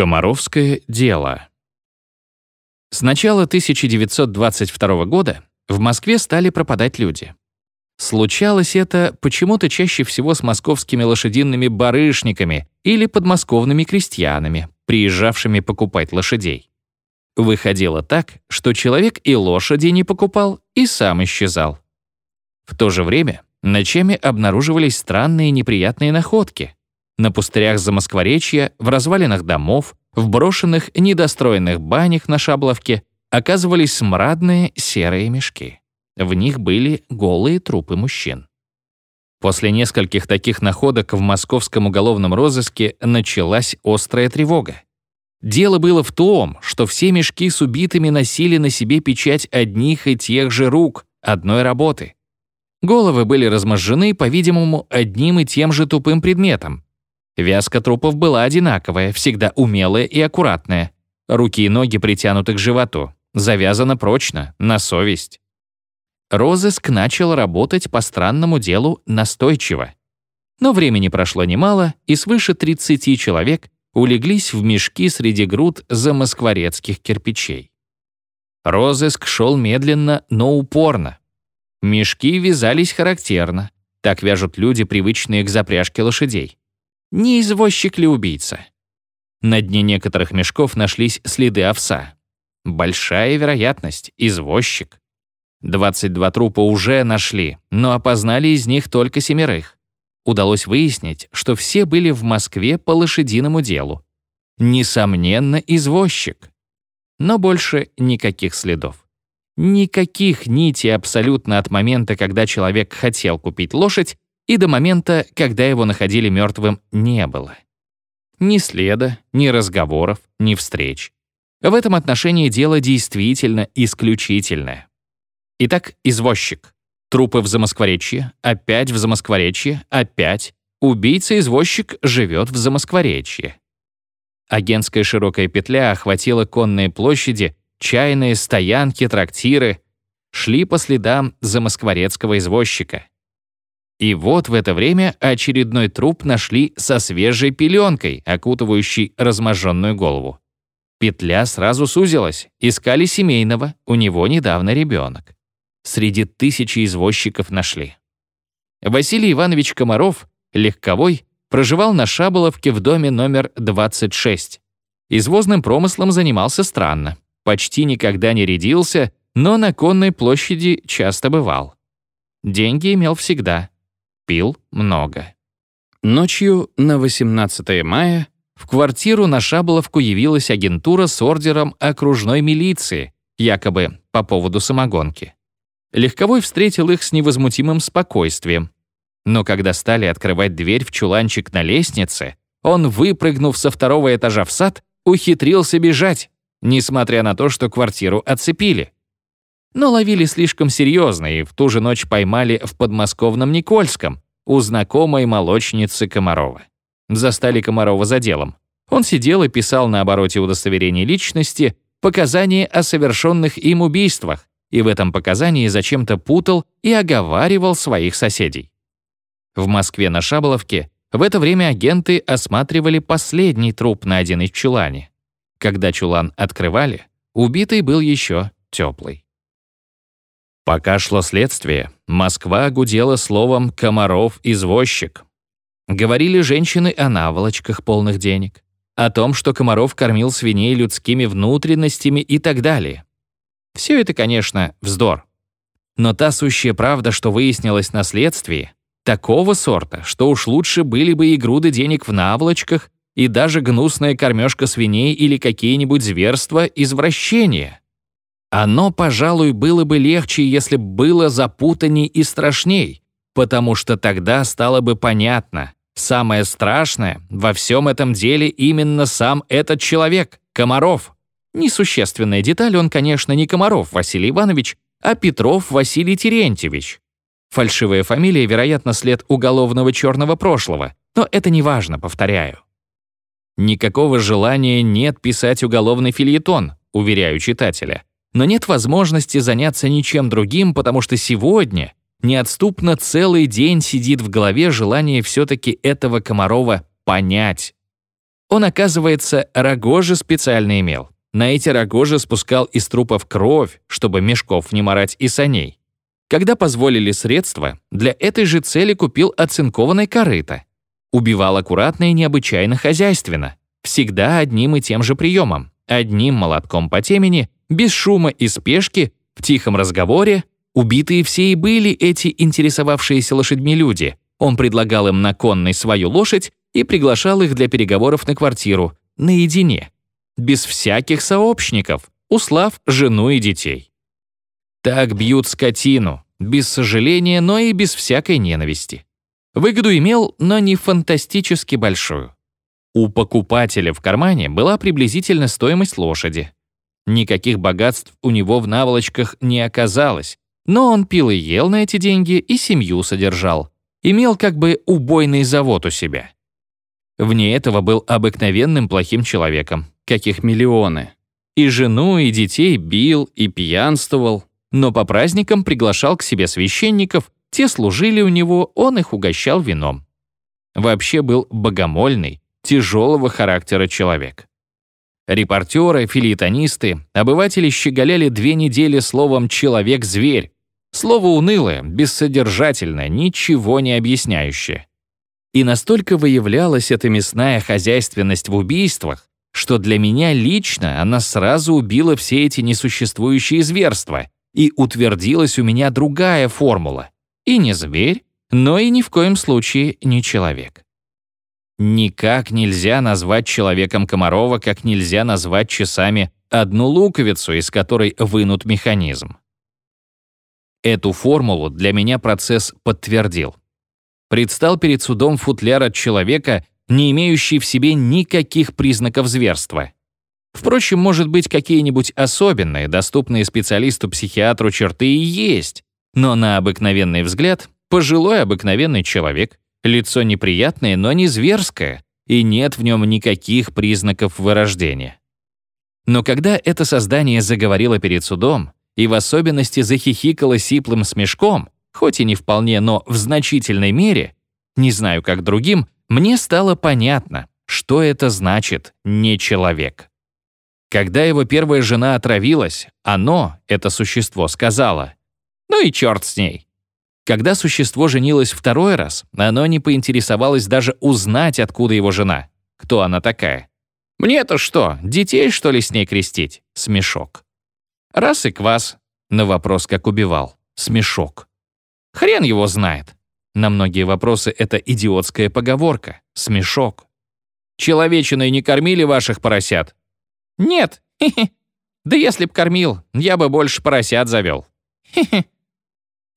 Комаровское дело. С начала 1922 года в Москве стали пропадать люди. Случалось это почему-то чаще всего с московскими лошадиными барышниками или подмосковными крестьянами, приезжавшими покупать лошадей. Выходило так, что человек и лошади не покупал, и сам исчезал. В то же время ночами обнаруживались странные неприятные находки. На пустырях Замоскворечья, в развалинах домов, в брошенных недостроенных банях на Шабловке оказывались смрадные серые мешки. В них были голые трупы мужчин. После нескольких таких находок в московском уголовном розыске началась острая тревога. Дело было в том, что все мешки с убитыми носили на себе печать одних и тех же рук, одной работы. Головы были разможжены, по-видимому, одним и тем же тупым предметом. Вязка трупов была одинаковая, всегда умелая и аккуратная. Руки и ноги притянуты к животу. Завязано прочно, на совесть. Розыск начал работать по странному делу настойчиво. Но времени прошло немало, и свыше 30 человек улеглись в мешки среди груд замоскворецких кирпичей. Розыск шел медленно, но упорно. Мешки вязались характерно. Так вяжут люди, привычные к запряжке лошадей. Не извозчик ли убийца? На дне некоторых мешков нашлись следы овса. Большая вероятность — извозчик. 22 трупа уже нашли, но опознали из них только семерых. Удалось выяснить, что все были в Москве по лошадиному делу. Несомненно, извозчик. Но больше никаких следов. Никаких нитей абсолютно от момента, когда человек хотел купить лошадь, и до момента, когда его находили мертвым, не было. Ни следа, ни разговоров, ни встреч. В этом отношении дело действительно исключительное. Итак, извозчик. Трупы в Замоскворечье, опять в Замоскворечье, опять. Убийца-извозчик живет в Замоскворечье. Агентская широкая петля охватила конные площади, чайные, стоянки, трактиры. Шли по следам замоскворецкого извозчика. И вот в это время очередной труп нашли со свежей пеленкой, окутывающей разможженную голову. Петля сразу сузилась. Искали семейного, у него недавно ребенок среди тысячи извозчиков нашли. Василий Иванович Комаров, легковой, проживал на Шаболовке в доме номер 26. Извозным промыслом занимался странно. Почти никогда не рядился, но на конной площади часто бывал. Деньги имел всегда. Пил много. Ночью на 18 мая в квартиру на Шаболовку явилась агентура с ордером окружной милиции, якобы по поводу самогонки. Легковой встретил их с невозмутимым спокойствием. Но когда стали открывать дверь в чуланчик на лестнице, он, выпрыгнув со второго этажа в сад, ухитрился бежать, несмотря на то, что квартиру оцепили. Но ловили слишком серьезно и в ту же ночь поймали в подмосковном Никольском у знакомой молочницы Комарова. Застали Комарова за делом. Он сидел и писал на обороте удостоверения личности показания о совершенных им убийствах, и в этом показании зачем-то путал и оговаривал своих соседей. В Москве на Шаболовке в это время агенты осматривали последний труп, найденный в чулане. Когда чулан открывали, убитый был еще теплый. Пока шло следствие, Москва гудела словом «Комаров-извозчик». Говорили женщины о наволочках полных денег, о том, что Комаров кормил свиней людскими внутренностями и так далее. Все это, конечно, вздор. Но та сущая правда, что выяснилось на следствии, такого сорта, что уж лучше были бы и груды денег в наволочках, и даже гнусная кормежка свиней или какие-нибудь зверства извращения. Оно, пожалуй, было бы легче, если бы было запутанней и страшней, потому что тогда стало бы понятно, самое страшное во всем этом деле именно сам этот человек, Комаров. Несущественная деталь, он, конечно, не Комаров Василий Иванович, а Петров Василий Терентьевич. Фальшивая фамилия, вероятно, след уголовного черного прошлого, но это не важно, повторяю. Никакого желания нет писать уголовный фильетон, уверяю читателя. Но нет возможности заняться ничем другим, потому что сегодня неотступно целый день сидит в голове желание все-таки этого Комарова понять. Он, оказывается, рогожи специально имел. На эти рогожи спускал из трупов кровь, чтобы мешков не морать и саней. Когда позволили средства, для этой же цели купил оцинкованное корыто. Убивал аккуратно и необычайно хозяйственно. Всегда одним и тем же приемом. Одним молотком по темени, без шума и спешки, в тихом разговоре. Убитые все и были эти интересовавшиеся лошадьми люди. Он предлагал им на конной свою лошадь и приглашал их для переговоров на квартиру, наедине без всяких сообщников, услав жену и детей. Так бьют скотину, без сожаления, но и без всякой ненависти. Выгоду имел, но не фантастически большую. У покупателя в кармане была приблизительно стоимость лошади. Никаких богатств у него в наволочках не оказалось, но он пил и ел на эти деньги и семью содержал. Имел как бы убойный завод у себя. Вне этого был обыкновенным плохим человеком, каких миллионы. И жену, и детей бил, и пьянствовал. Но по праздникам приглашал к себе священников, те служили у него, он их угощал вином. Вообще был богомольный, тяжелого характера человек. Репортеры, филитонисты, обыватели щеголяли две недели словом «человек-зверь». Слово унылое, бессодержательное, ничего не объясняющее. И настолько выявлялась эта мясная хозяйственность в убийствах, что для меня лично она сразу убила все эти несуществующие зверства, и утвердилась у меня другая формула. И не зверь, но и ни в коем случае не человек. Никак нельзя назвать человеком Комарова, как нельзя назвать часами одну луковицу, из которой вынут механизм. Эту формулу для меня процесс подтвердил. Предстал перед судом футляр от человека, не имеющий в себе никаких признаков зверства. Впрочем, может быть, какие-нибудь особенные, доступные специалисту-психиатру черты и есть, но на обыкновенный взгляд пожилой обыкновенный человек, лицо неприятное, но не зверское, и нет в нем никаких признаков вырождения. Но когда это создание заговорило перед судом, и в особенности захихикало сиплым смешком, хоть и не вполне, но в значительной мере, не знаю как другим, мне стало понятно, что это значит «не человек». Когда его первая жена отравилась, оно, это существо, сказала «Ну и черт с ней». Когда существо женилось второй раз, оно не поинтересовалось даже узнать, откуда его жена, кто она такая. «Мне-то что, детей, что ли, с ней крестить?» Смешок. Раз и квас. На вопрос, как убивал. Смешок. Хрен его знает. На многие вопросы это идиотская поговорка, смешок. Человечиной не кормили ваших поросят? Нет. Да если б кормил, я бы больше поросят завел.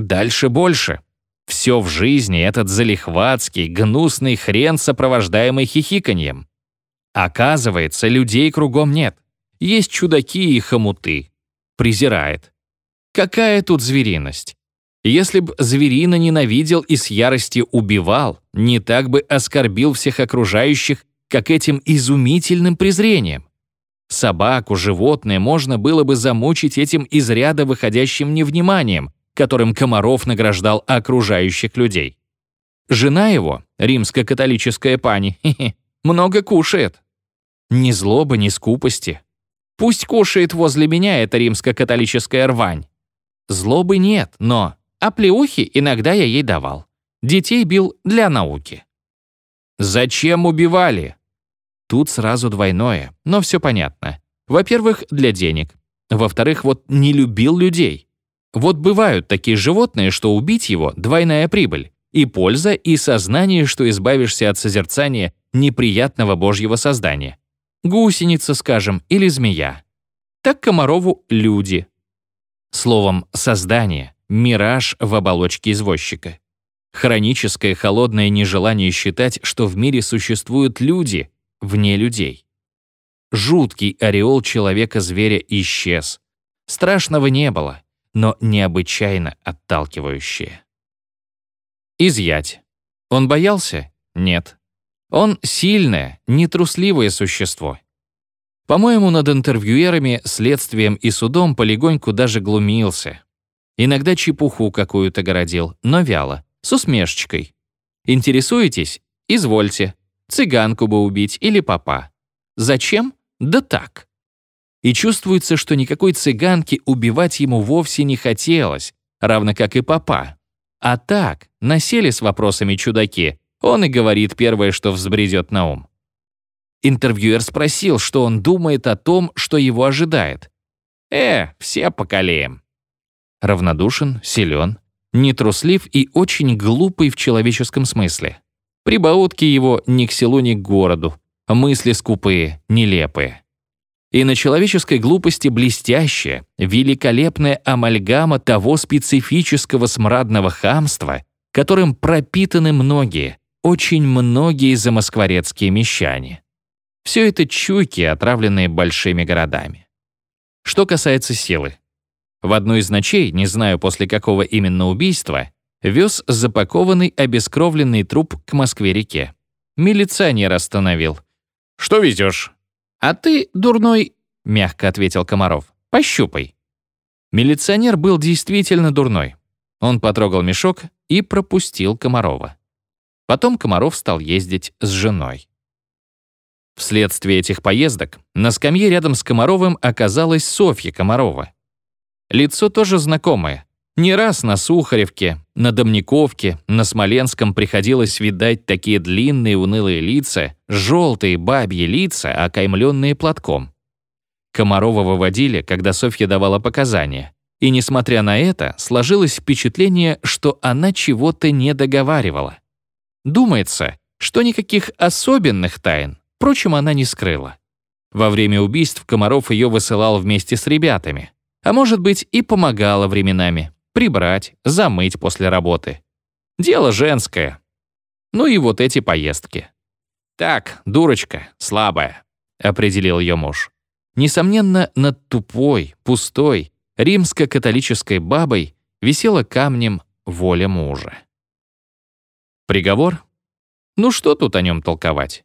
Дальше больше. Все в жизни этот залихватский, гнусный хрен, сопровождаемый хихиканьем. Оказывается, людей кругом нет. Есть чудаки и хомуты. Презирает. Какая тут звериность? Если б зверина ненавидел и с ярости убивал, не так бы оскорбил всех окружающих, как этим изумительным презрением. Собаку, животное можно было бы замучить этим из ряда выходящим невниманием, которым Комаров награждал окружающих людей. Жена его, римско-католическая пани, много кушает. Ни злобы, ни скупости. Пусть кушает возле меня эта римско-католическая рвань. Злобы нет, но а плеухи иногда я ей давал. Детей бил для науки. Зачем убивали? Тут сразу двойное, но все понятно. Во-первых, для денег. Во-вторых, вот не любил людей. Вот бывают такие животные, что убить его — двойная прибыль. И польза, и сознание, что избавишься от созерцания неприятного божьего создания. Гусеница, скажем, или змея. Так Комарову — люди. Словом, создание — Мираж в оболочке извозчика. Хроническое холодное нежелание считать, что в мире существуют люди вне людей. Жуткий ореол человека-зверя исчез. Страшного не было, но необычайно отталкивающее. Изъять. Он боялся? Нет. Он сильное, нетрусливое существо. По-моему, над интервьюерами, следствием и судом полегоньку даже глумился. Иногда чепуху какую-то городил, но вяло, с усмешечкой. Интересуетесь? Извольте. цыганку бы убить или папа. Зачем? Да так. И чувствуется, что никакой цыганки убивать ему вовсе не хотелось, равно как и папа. А так, насели с вопросами чудаки, он и говорит первое, что взбредет на ум. Интервьюер спросил, что он думает о том, что его ожидает. «Э, все поколеем». Равнодушен, силен, нетруслив и очень глупый в человеческом смысле. Прибаутки его ни к селу, ни к городу, мысли скупые, нелепые. И на человеческой глупости блестящая, великолепная амальгама того специфического смрадного хамства, которым пропитаны многие, очень многие замоскворецкие мещане. Все это чуйки, отравленные большими городами. Что касается силы. В одну из ночей, не знаю после какого именно убийства, вез запакованный обескровленный труп к Москве-реке. Милиционер остановил. «Что везешь?» «А ты, дурной...» — мягко ответил Комаров. «Пощупай». Милиционер был действительно дурной. Он потрогал мешок и пропустил Комарова. Потом Комаров стал ездить с женой. Вследствие этих поездок на скамье рядом с Комаровым оказалась Софья Комарова. Лицо тоже знакомое. Не раз на Сухаревке, на Домниковке, на Смоленском приходилось видать такие длинные унылые лица, желтые бабьи лица, окаймленные платком. Комарова выводили, когда Софья давала показания. И, несмотря на это, сложилось впечатление, что она чего-то не договаривала. Думается, что никаких особенных тайн, впрочем, она не скрыла. Во время убийств Комаров ее высылал вместе с ребятами. А может быть, и помогала временами. Прибрать, замыть после работы. Дело женское. Ну и вот эти поездки. «Так, дурочка, слабая», — определил ее муж. Несомненно, над тупой, пустой, римско-католической бабой висела камнем воля мужа. Приговор? Ну что тут о нем толковать?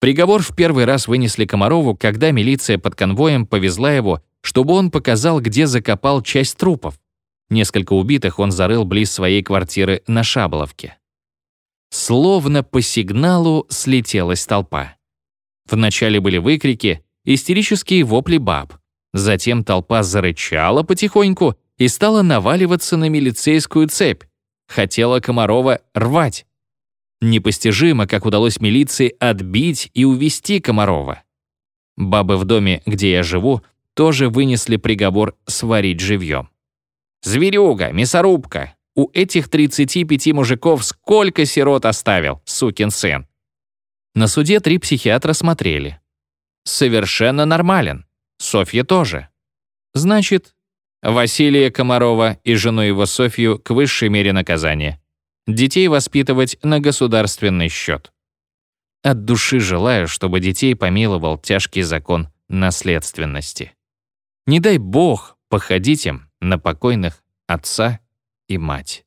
Приговор в первый раз вынесли Комарову, когда милиция под конвоем повезла его, чтобы он показал, где закопал часть трупов. Несколько убитых он зарыл близ своей квартиры на Шаболовке. Словно по сигналу слетелась толпа. Вначале были выкрики, истерические вопли баб. Затем толпа зарычала потихоньку и стала наваливаться на милицейскую цепь. Хотела Комарова рвать. Непостижимо, как удалось милиции отбить и увести Комарова. Бабы в доме, где я живу, тоже вынесли приговор сварить живьем. «Зверюга, мясорубка! У этих 35 мужиков сколько сирот оставил, сукин сын!» На суде три психиатра смотрели. Совершенно нормален. Софья тоже. Значит, Василия Комарова и жену его Софью к высшей мере наказания детей воспитывать на государственный счет. От души желаю, чтобы детей помиловал тяжкий закон наследственности. Не дай Бог походить им на покойных отца и мать.